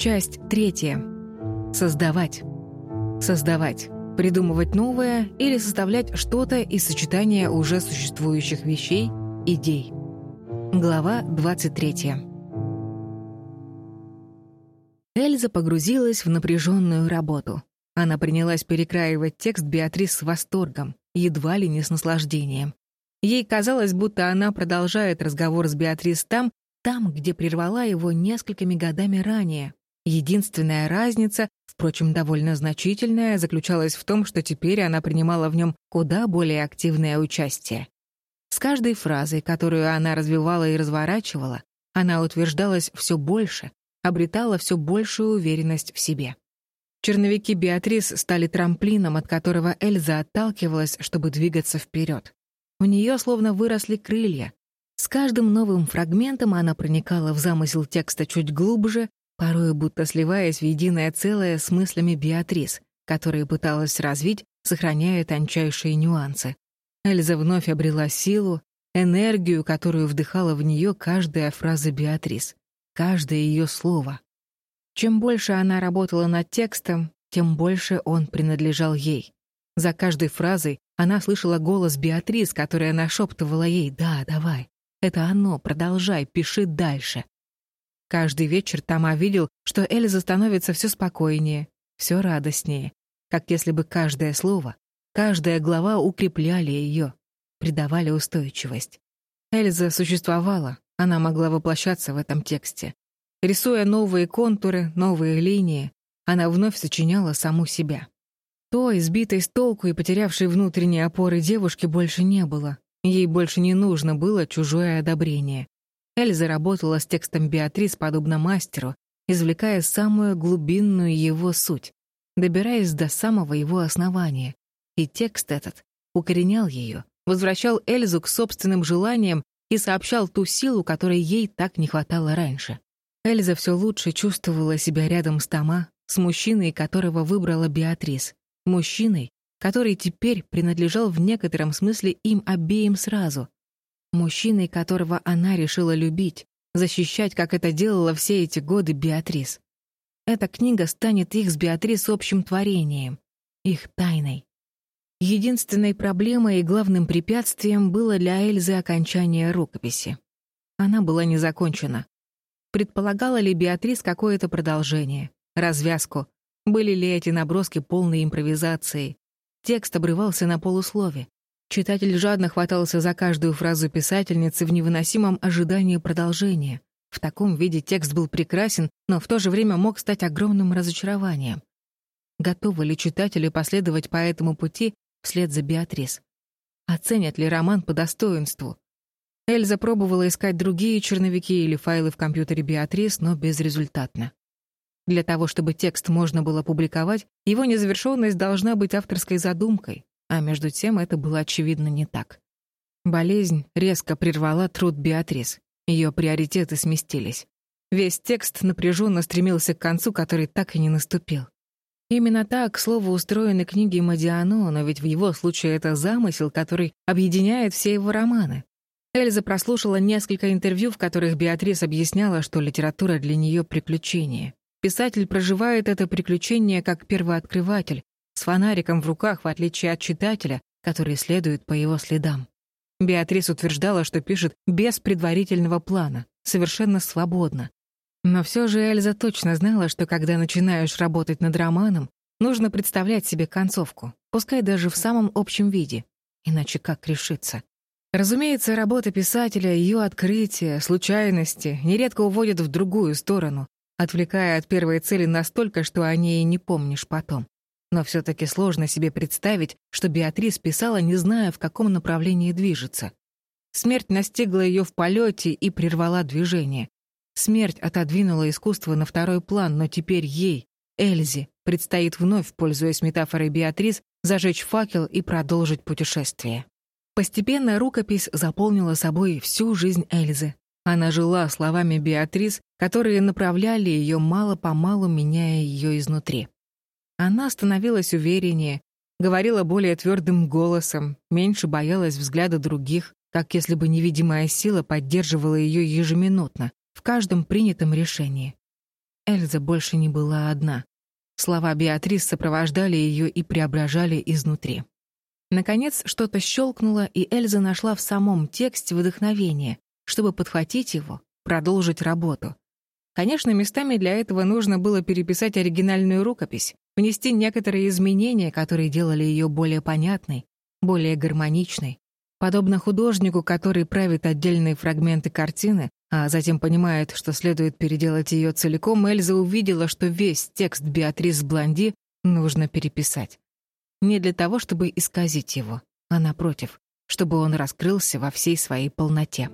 Часть третья. Создавать. Создавать. Придумывать новое или составлять что-то из сочетания уже существующих вещей, идей. Глава 23. Эльза погрузилась в напряженную работу. Она принялась перекраивать текст Беатрис с восторгом, едва ли не с наслаждением. Ей казалось, будто она продолжает разговор с Беатрис там, там, где прервала его несколькими годами ранее. Единственная разница, впрочем, довольно значительная, заключалась в том, что теперь она принимала в нем куда более активное участие. С каждой фразой, которую она развивала и разворачивала, она утверждалась все больше, обретала все большую уверенность в себе. Черновики Беатрис стали трамплином, от которого Эльза отталкивалась, чтобы двигаться вперед. У нее словно выросли крылья. С каждым новым фрагментом она проникала в замысел текста чуть глубже, порой будто сливаясь в единое целое с мыслями Беатрис, которые пыталась развить, сохраняя тончайшие нюансы. Эльза вновь обрела силу, энергию, которую вдыхала в нее каждая фраза Беатрис, каждое ее слово. Чем больше она работала над текстом, тем больше он принадлежал ей. За каждой фразой она слышала голос Беатрис, которая нашептывала ей «Да, давай, это оно, продолжай, пиши дальше». Каждый вечер Тома видел, что Эльза становится все спокойнее, все радостнее, как если бы каждое слово, каждая глава укрепляли ее, придавали устойчивость. Эльза существовала, она могла воплощаться в этом тексте. Рисуя новые контуры, новые линии, она вновь сочиняла саму себя. Той, сбитой с толку и потерявшей внутренние опоры девушки больше не было. Ей больше не нужно было чужое одобрение. Эльза работала с текстом Беатрис подобно мастеру, извлекая самую глубинную его суть, добираясь до самого его основания. И текст этот укоренял ее, возвращал Эльзу к собственным желаниям и сообщал ту силу, которой ей так не хватало раньше. Эльза все лучше чувствовала себя рядом с Тома, с мужчиной, которого выбрала Беатрис, мужчиной, который теперь принадлежал в некотором смысле им обеим сразу, Мужчиной, которого она решила любить, защищать, как это делала все эти годы Беатрис. Эта книга станет их с Беатрис общим творением, их тайной. Единственной проблемой и главным препятствием было для Эльзы окончание рукописи. Она была не закончена. Предполагала ли Беатрис какое-то продолжение, развязку, были ли эти наброски полной импровизацией? Текст обрывался на полуслове. Читатель жадно хватался за каждую фразу писательницы в невыносимом ожидании продолжения. В таком виде текст был прекрасен, но в то же время мог стать огромным разочарованием. Готовы ли читатели последовать по этому пути вслед за Беатрис? Оценят ли роман по достоинству? Эльза пробовала искать другие черновики или файлы в компьютере Беатрис, но безрезультатно. Для того, чтобы текст можно было публиковать, его незавершенность должна быть авторской задумкой, а между тем это было очевидно не так. Болезнь резко прервала труд Беатрис. Ее приоритеты сместились. Весь текст напряженно стремился к концу, который так и не наступил. Именно так, к слову, устроены книги Мадиано, но ведь в его случае это замысел, который объединяет все его романы. Эльза прослушала несколько интервью, в которых Беатрис объясняла, что литература для нее — приключение. Писатель проживает это приключение как первооткрыватель, с фонариком в руках, в отличие от читателя, который следует по его следам. Беатрис утверждала, что пишет без предварительного плана, совершенно свободно. Но все же Эльза точно знала, что когда начинаешь работать над романом, нужно представлять себе концовку, пускай даже в самом общем виде, иначе как решиться. Разумеется, работа писателя, ее открытия, случайности нередко уводят в другую сторону, отвлекая от первой цели настолько, что о ней не помнишь потом. Но все-таки сложно себе представить, что Беатрис писала, не зная, в каком направлении движется. Смерть настигла ее в полете и прервала движение. Смерть отодвинула искусство на второй план, но теперь ей, Эльзе, предстоит вновь, пользуясь метафорой Беатрис, зажечь факел и продолжить путешествие. Постепенно рукопись заполнила собой всю жизнь Эльзы. Она жила словами Беатрис, которые направляли ее мало-помалу, меняя ее изнутри. Она становилась увереннее, говорила более твердым голосом, меньше боялась взгляда других, как если бы невидимая сила поддерживала ее ежеминутно, в каждом принятом решении. Эльза больше не была одна. Слова Беатрис сопровождали ее и преображали изнутри. Наконец, что-то щелкнуло, и Эльза нашла в самом тексте вдохновение, чтобы подхватить его, продолжить работу. Конечно, местами для этого нужно было переписать оригинальную рукопись, внести некоторые изменения, которые делали ее более понятной, более гармоничной. Подобно художнику, который правит отдельные фрагменты картины, а затем понимает, что следует переделать ее целиком, Эльза увидела, что весь текст Беатрис Блонди нужно переписать. Не для того, чтобы исказить его, а напротив, чтобы он раскрылся во всей своей полноте.